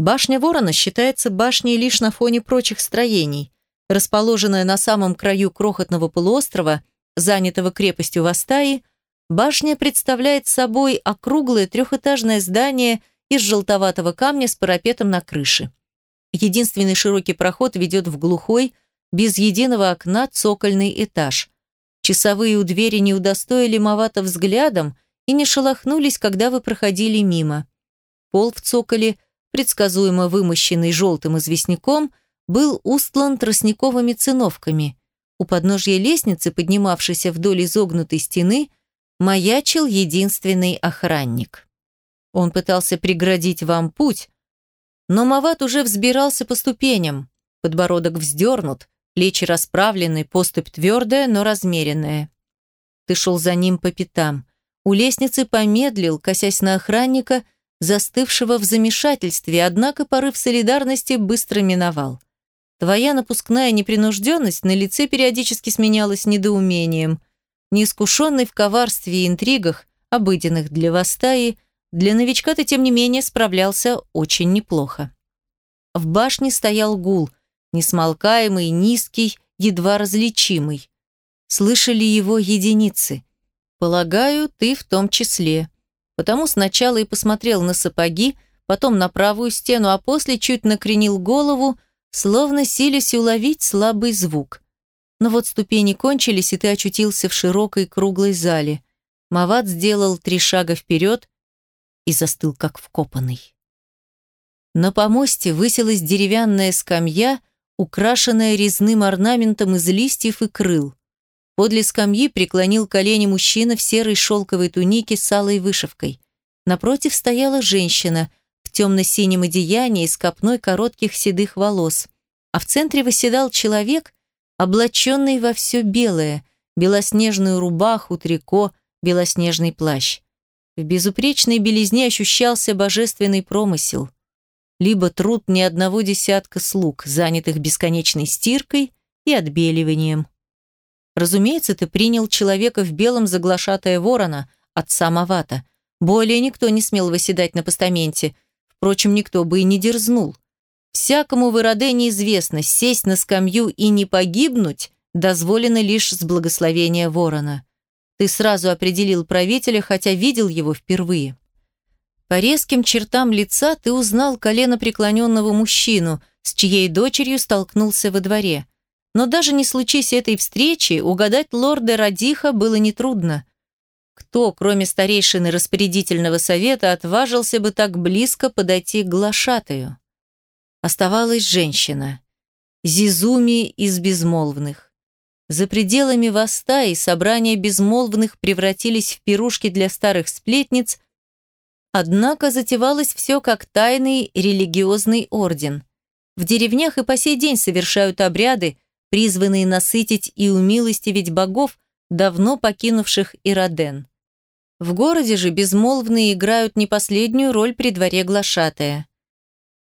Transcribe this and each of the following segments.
Башня Ворона считается башней лишь на фоне прочих строений. Расположенная на самом краю крохотного полуострова, занятого крепостью Вастаи, башня представляет собой округлое трехэтажное здание из желтоватого камня с парапетом на крыше. Единственный широкий проход ведет в глухой, без единого окна цокольный этаж. Часовые у двери не удостоили Мавата взглядом и не шелохнулись, когда вы проходили мимо. Пол в цоколе, предсказуемо вымощенный желтым известняком, был устлан тростниковыми циновками. У подножья лестницы, поднимавшейся вдоль изогнутой стены, маячил единственный охранник. Он пытался преградить вам путь, но Мават уже взбирался по ступеням, подбородок вздернут, плечи расправлены, поступь твердая, но размеренная. Ты шел за ним по пятам. У лестницы помедлил, косясь на охранника, застывшего в замешательстве, однако порыв солидарности быстро миновал. Твоя напускная непринужденность на лице периодически сменялась недоумением. Неискушенный в коварстве и интригах, обыденных для Вастаи, для новичка ты, тем не менее, справлялся очень неплохо. В башне стоял гул – несмолкаемый, низкий, едва различимый. Слышали его единицы. Полагаю, ты в том числе. Потому сначала и посмотрел на сапоги, потом на правую стену, а после чуть накренил голову, словно силясь уловить слабый звук. Но вот ступени кончились, и ты очутился в широкой круглой зале. Мават сделал три шага вперед и застыл, как вкопанный. На помосте высилась деревянная скамья, украшенная резным орнаментом из листьев и крыл. Подле скамьи преклонил колени мужчина в серой шелковой тунике с алой вышивкой. Напротив стояла женщина в темно-синем одеянии с копной коротких седых волос, а в центре восседал человек, облаченный во все белое, белоснежную рубаху, трико, белоснежный плащ. В безупречной белизне ощущался божественный промысел – либо труд ни одного десятка слуг, занятых бесконечной стиркой и отбеливанием. Разумеется, ты принял человека в белом заглашатая ворона, отца Мавата. Более никто не смел выседать на постаменте. Впрочем, никто бы и не дерзнул. Всякому в Ироде неизвестно, сесть на скамью и не погибнуть дозволено лишь с благословения ворона. Ты сразу определил правителя, хотя видел его впервые. По резким чертам лица ты узнал колено преклоненного мужчину, с чьей дочерью столкнулся во дворе. Но даже не случись этой встречи, угадать лорда Радиха было нетрудно. Кто, кроме старейшины распорядительного совета, отважился бы так близко подойти к глашатаю? Оставалась женщина. Зизуми из безмолвных. За пределами Воста и собрания безмолвных превратились в пирушки для старых сплетниц, Однако затевалось все как тайный религиозный орден. В деревнях и по сей день совершают обряды, призванные насытить и умилостивить богов, давно покинувших Ироден. В городе же безмолвные играют не последнюю роль при дворе глашатая.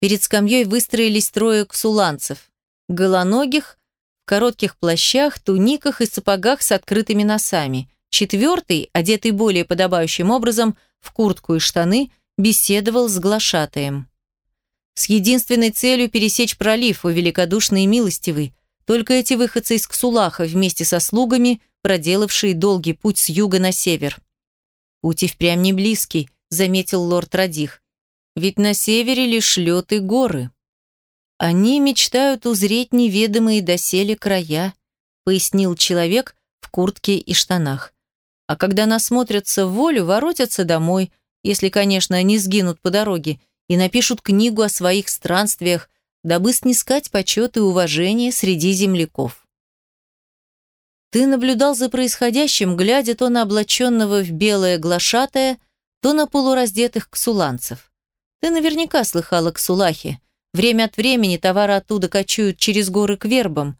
Перед скамьей выстроились трое ксуланцев, голоногих, в коротких плащах, туниках и сапогах с открытыми носами. Четвертый, одетый более подобающим образом, в куртку и штаны, беседовал с глашатаем. С единственной целью пересечь пролив, у великодушный и милостивый. Только эти выходцы из Ксулаха вместе со слугами, проделавшие долгий путь с юга на север. «Путь и впрямь не близкий», — заметил лорд Радих. «Ведь на севере лишь лед и горы». «Они мечтают узреть неведомые доселе края», — пояснил человек в куртке и штанах а когда насмотрятся в волю, воротятся домой, если, конечно, они сгинут по дороге, и напишут книгу о своих странствиях, дабы снискать почет и уважение среди земляков. Ты наблюдал за происходящим, глядя то на облаченного в белое глашатое, то на полураздетых ксуланцев. Ты наверняка слыхала ксулахи. Время от времени товары оттуда кочуют через горы к вербам,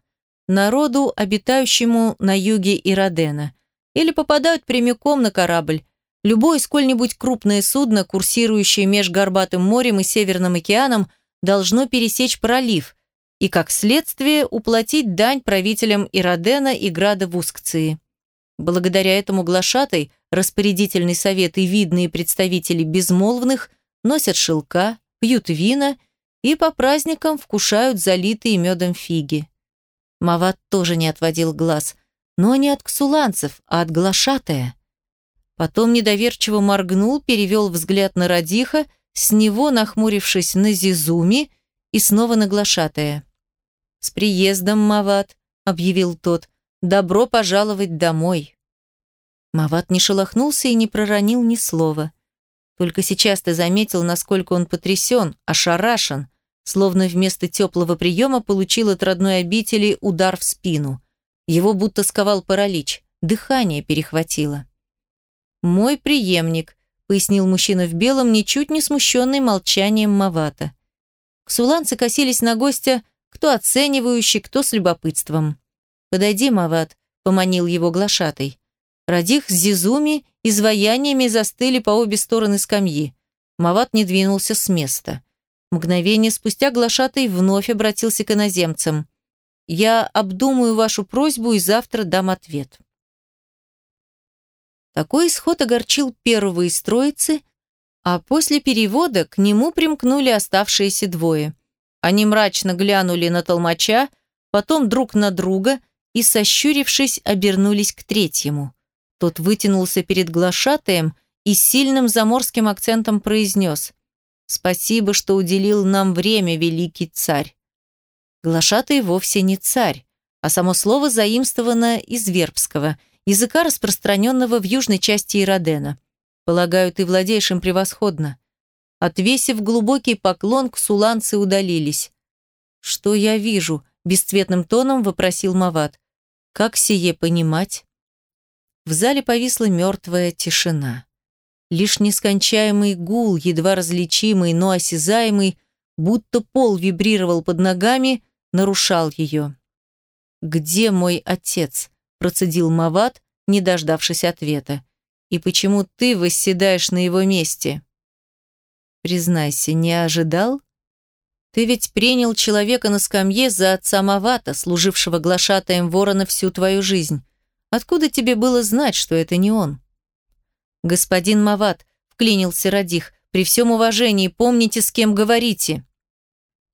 народу, обитающему на юге Иродена – или попадают прямиком на корабль. Любое сколь-нибудь крупное судно, курсирующее меж Горбатым морем и Северным океаном, должно пересечь пролив и, как следствие, уплатить дань правителям Иродена и Града Вускции. Благодаря этому глашатай, распорядительный совет и видные представители безмолвных носят шелка, пьют вина и по праздникам вкушают залитые медом фиги. Мават тоже не отводил глаз, но не от ксуланцев, а от глашатая. Потом недоверчиво моргнул, перевел взгляд на Радиха, с него нахмурившись на Зизуми и снова на глашатая. «С приездом, Мават», — объявил тот, — «добро пожаловать домой». Мават не шелохнулся и не проронил ни слова. Только сейчас ты заметил, насколько он потрясен, ошарашен, словно вместо теплого приема получил от родной обители удар в спину. Его будто сковал паралич, дыхание перехватило. «Мой преемник», — пояснил мужчина в белом, ничуть не смущенный молчанием Мавата. Ксуланцы косились на гостя, кто оценивающий, кто с любопытством. «Подойди, Мават», — поманил его глашатай. Радих с Зизуми изваяниями застыли по обе стороны скамьи. Мават не двинулся с места. Мгновение спустя глашатай вновь обратился к иноземцам. «Я обдумаю вашу просьбу и завтра дам ответ». Такой исход огорчил первого из троицы, а после перевода к нему примкнули оставшиеся двое. Они мрачно глянули на толмача, потом друг на друга и, сощурившись, обернулись к третьему. Тот вытянулся перед глашатаем и сильным заморским акцентом произнес «Спасибо, что уделил нам время, великий царь». Глашатай вовсе не царь, а само слово заимствовано из вербского, языка, распространенного в южной части Иродена. Полагаю, ты владеешь им превосходно. Отвесив глубокий поклон, ксуланцы удалились. «Что я вижу?» – бесцветным тоном вопросил Мават. «Как сие понимать?» В зале повисла мертвая тишина. Лишь нескончаемый гул, едва различимый, но осязаемый, будто пол вибрировал под ногами, нарушал ее. «Где мой отец?» – процедил Мават, не дождавшись ответа. «И почему ты восседаешь на его месте?» «Признайся, не ожидал?» «Ты ведь принял человека на скамье за отца Мавата, служившего глашатаем ворона всю твою жизнь. Откуда тебе было знать, что это не он? Господин Мават, вклинился Радих, при всем уважении помните, с кем говорите.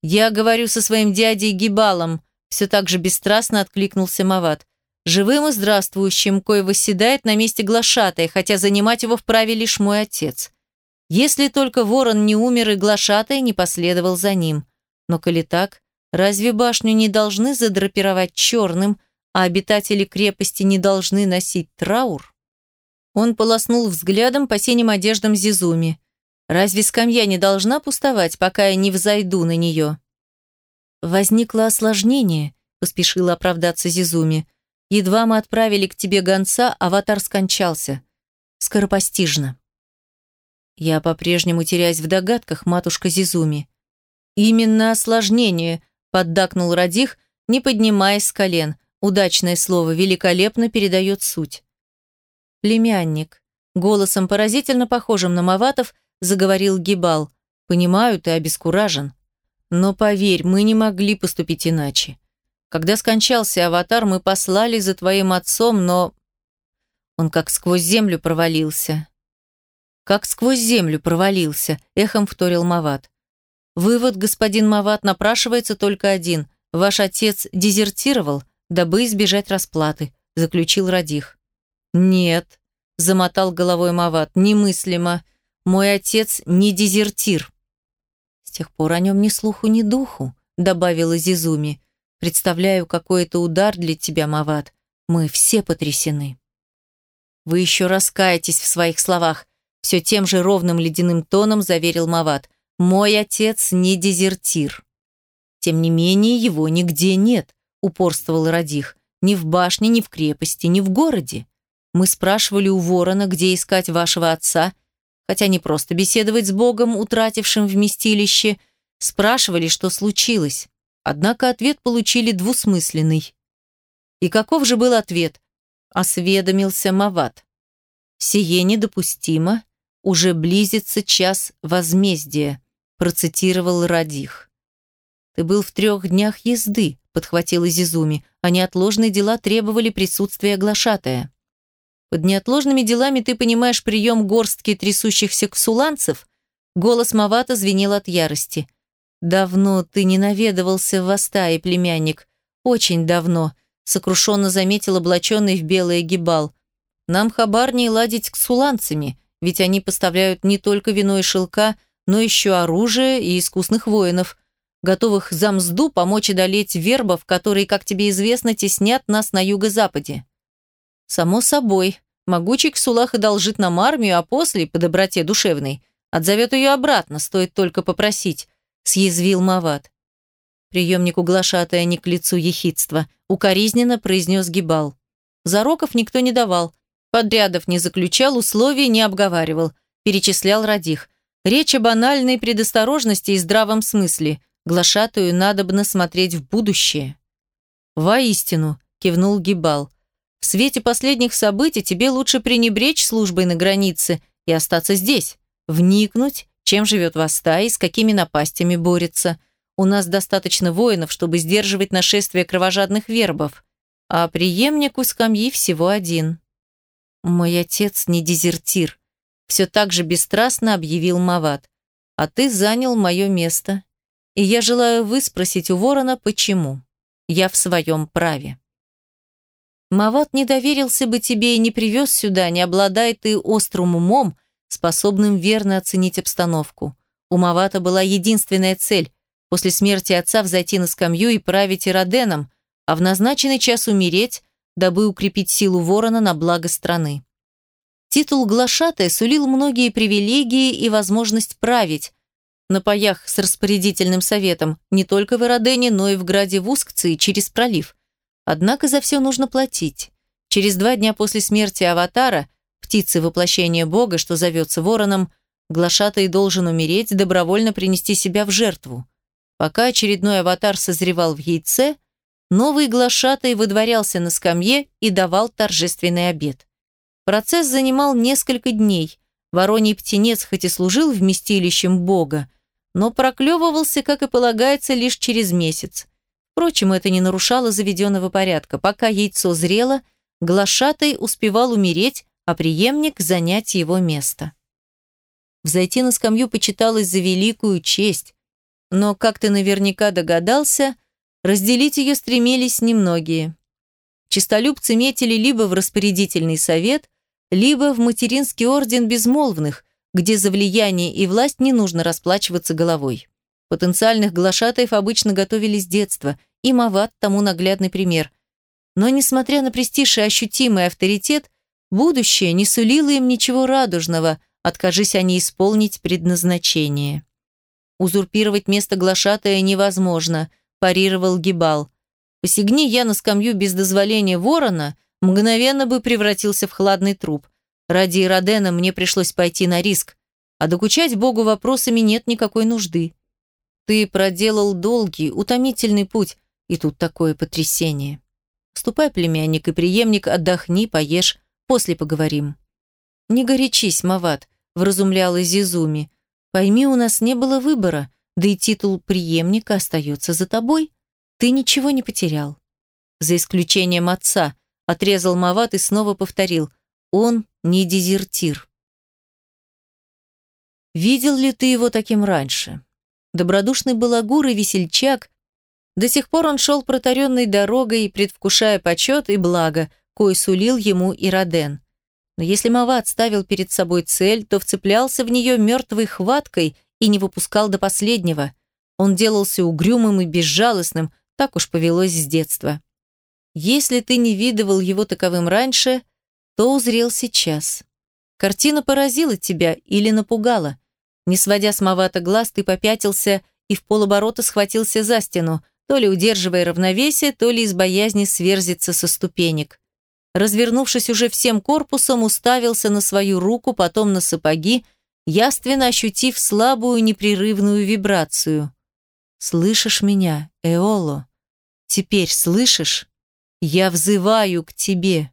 Я говорю со своим дядей Гибалом, все так же бесстрастно откликнулся Мават. Живым и здравствующим, кой восседает на месте глашатай, хотя занимать его вправе лишь мой отец. Если только ворон не умер и глашатай не последовал за ним. Но коли так, разве башню не должны задрапировать черным, а обитатели крепости не должны носить траур? Он полоснул взглядом по синим одеждам Зизуми. Разве скамья не должна пустовать, пока я не взойду на нее? Возникло осложнение, поспешила оправдаться Зизуми. Едва мы отправили к тебе гонца, аватар скончался. Скоропостижно. Я по-прежнему теряюсь в догадках, матушка Зизуми. Именно осложнение, поддакнул Радих, не поднимаясь с колен. Удачное слово великолепно передает суть. Племянник. Голосом поразительно похожим на Маватов заговорил Гибал. Понимаю, ты обескуражен. Но поверь, мы не могли поступить иначе. Когда скончался аватар, мы послали за твоим отцом, но... Он как сквозь землю провалился. Как сквозь землю провалился, эхом вторил Мават. Вывод, господин Мават, напрашивается только один. Ваш отец дезертировал, дабы избежать расплаты», – заключил Радих. «Нет», – замотал головой Мават, – «немыслимо. Мой отец не дезертир». «С тех пор о нем ни слуху, ни духу», – добавила Зизуми. «Представляю, какой это удар для тебя, Мават. Мы все потрясены». «Вы еще раскаетесь в своих словах», – все тем же ровным ледяным тоном заверил Мават. «Мой отец не дезертир». Тем не менее, его нигде нет упорствовал Радих. Ни в башне, ни в крепости, ни в городе. Мы спрашивали у ворона, где искать вашего отца, хотя не просто беседовать с Богом, утратившим вместилище, спрашивали, что случилось. Однако ответ получили двусмысленный. И каков же был ответ? Осведомился Мават. «Сие недопустимо, уже близится час возмездия», процитировал Радих. «Ты был в трех днях езды», подхватила Зизуми, а неотложные дела требовали присутствия глашатая. Под неотложными делами ты понимаешь прием горстки трясущихся ксуланцев? Голос Мавата звенел от ярости. Давно ты не наведывался в Вастае, племянник. Очень давно, сокрушенно заметил облаченный в белое гибал. Нам хабарней ладить с суланцами, ведь они поставляют не только вино и шелка, но еще оружие и искусных воинов, готовых за мзду помочь одолеть вербов, которые, как тебе известно, теснят нас на юго-западе. Само собой, могучий Ксулах одолжит нам армию, а после, по доброте душевной, отзовет ее обратно, стоит только попросить, съязвил Мават. Приемнику глашатая не к лицу ехидства, укоризненно произнес Гибал. Зароков никто не давал, подрядов не заключал, условий не обговаривал, перечислял Радих. Речь о банальной предосторожности и здравом смысле. Глашатую надобно смотреть в будущее. «Воистину», – кивнул Гибал. «В свете последних событий тебе лучше пренебречь службой на границе и остаться здесь, вникнуть, чем живет Васта и с какими напастями борется. У нас достаточно воинов, чтобы сдерживать нашествие кровожадных вербов, а преемник у скамьи всего один». «Мой отец не дезертир», – все так же бесстрастно объявил Мават. «А ты занял мое место и я желаю выспросить у ворона, почему. Я в своем праве. Мават не доверился бы тебе и не привез сюда, не обладая ты острым умом, способным верно оценить обстановку. У Мавата была единственная цель – после смерти отца взойти на скамью и править Ироденом, а в назначенный час умереть, дабы укрепить силу ворона на благо страны. Титул глашатая сулил многие привилегии и возможность править, на паях с распорядительным советом не только в Иродене, но и в граде Вускции через пролив. Однако за все нужно платить. Через два дня после смерти Аватара, птицы воплощения Бога, что зовется вороном, глашатай должен умереть, добровольно принести себя в жертву. Пока очередной аватар созревал в яйце, новый глашатай выдворялся на скамье и давал торжественный обед. Процесс занимал несколько дней. Вороний птенец хоть и служил вместилищем Бога, но проклевывался, как и полагается, лишь через месяц. Впрочем, это не нарушало заведенного порядка. Пока яйцо зрело, глашатай успевал умереть, а преемник занять его место. Взойти на скамью почиталось за великую честь, но, как ты наверняка догадался, разделить ее стремились немногие. Чистолюбцы метили либо в распорядительный совет, либо в материнский орден безмолвных, где за влияние и власть не нужно расплачиваться головой. Потенциальных глашатаев обычно готовили с детства, и Мават тому наглядный пример. Но, несмотря на престиж и ощутимый авторитет, будущее не сулило им ничего радужного, откажись они исполнить предназначение. Узурпировать место глашатая невозможно, парировал Гибал. Посягни я на скамью без дозволения ворона, мгновенно бы превратился в хладный труп – Ради Иродена мне пришлось пойти на риск, а докучать Богу вопросами нет никакой нужды. Ты проделал долгий, утомительный путь, и тут такое потрясение. Ступай, племянник и преемник, отдохни, поешь, после поговорим. Не горячись, Мават, вразумляла Зизуми. Пойми, у нас не было выбора, да и титул преемника остается за тобой. Ты ничего не потерял. За исключением отца, отрезал Мават и снова повторил. Он не дезертир. Видел ли ты его таким раньше? Добродушный балагур и весельчак. До сих пор он шел протаренной дорогой, предвкушая почет и благо, кой сулил ему и Роден. Но если Мават ставил перед собой цель, то вцеплялся в нее мертвой хваткой и не выпускал до последнего. Он делался угрюмым и безжалостным, так уж повелось с детства. Если ты не видывал его таковым раньше, то узрел сейчас. Картина поразила тебя или напугала. Не сводя с Мавата глаз, ты попятился и в полоборота схватился за стену, то ли удерживая равновесие, то ли из боязни сверзиться со ступенек. Развернувшись уже всем корпусом, уставился на свою руку, потом на сапоги, яственно ощутив слабую непрерывную вибрацию. «Слышишь меня, Эоло? Теперь слышишь? Я взываю к тебе!»